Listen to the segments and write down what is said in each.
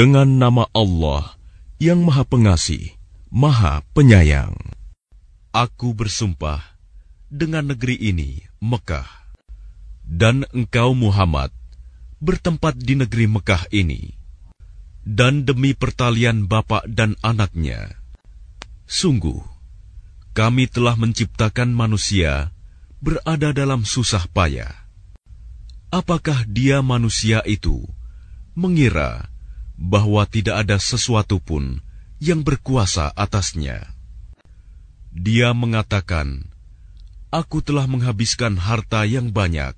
Dengan nama Allah yang Maha Pengasih, Maha Penyayang. Aku bersumpah dengan negeri ini, Mekah, dan engkau Muhammad bertempat di negeri Mekah ini, dan demi pertalian bapak dan anaknya. Sungguh, kami telah menciptakan manusia berada dalam susah payah. Apakah dia manusia itu mengira bahwa tidak ada sesuatu pun yang berkuasa atasnya. Dia mengatakan, "Aku telah menghabiskan harta yang banyak."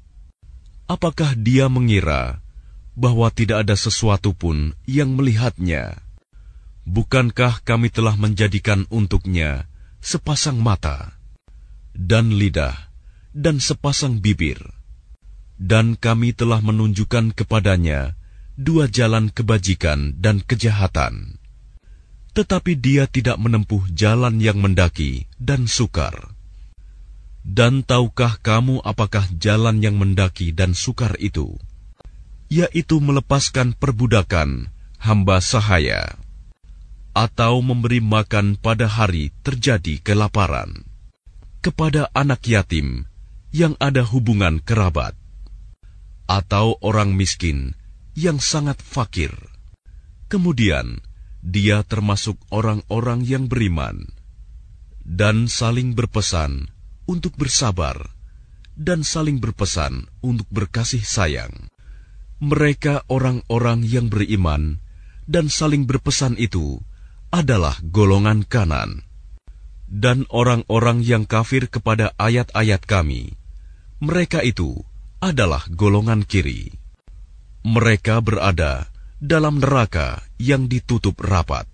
Apakah dia mengira bahwa tidak ada sesuatu pun yang melihatnya? Bukankah kami telah menjadikan untuknya sepasang mata dan lidah dan sepasang bibir, dan kami telah menunjukkan kepadanya dua jalan kebajikan dan kejahatan. Tetapi dia tidak menempuh jalan yang mendaki dan sukar. Dan tahukah kamu apakah jalan yang mendaki dan sukar itu? Yaitu melepaskan perbudakan hamba sahaya, atau memberi makan pada hari terjadi kelaparan, kepada anak yatim yang ada hubungan kerabat, atau orang miskin yang sangat fakir. Kemudian dia termasuk orang-orang yang beriman dan saling berpesan untuk bersabar dan saling berpesan untuk berkasih sayang. Mereka orang-orang yang beriman dan saling berpesan itu adalah golongan kanan. Dan orang-orang yang kafir kepada ayat-ayat kami, mereka itu adalah golongan kiri mereka berada dalam neraka yang ditutup rapat.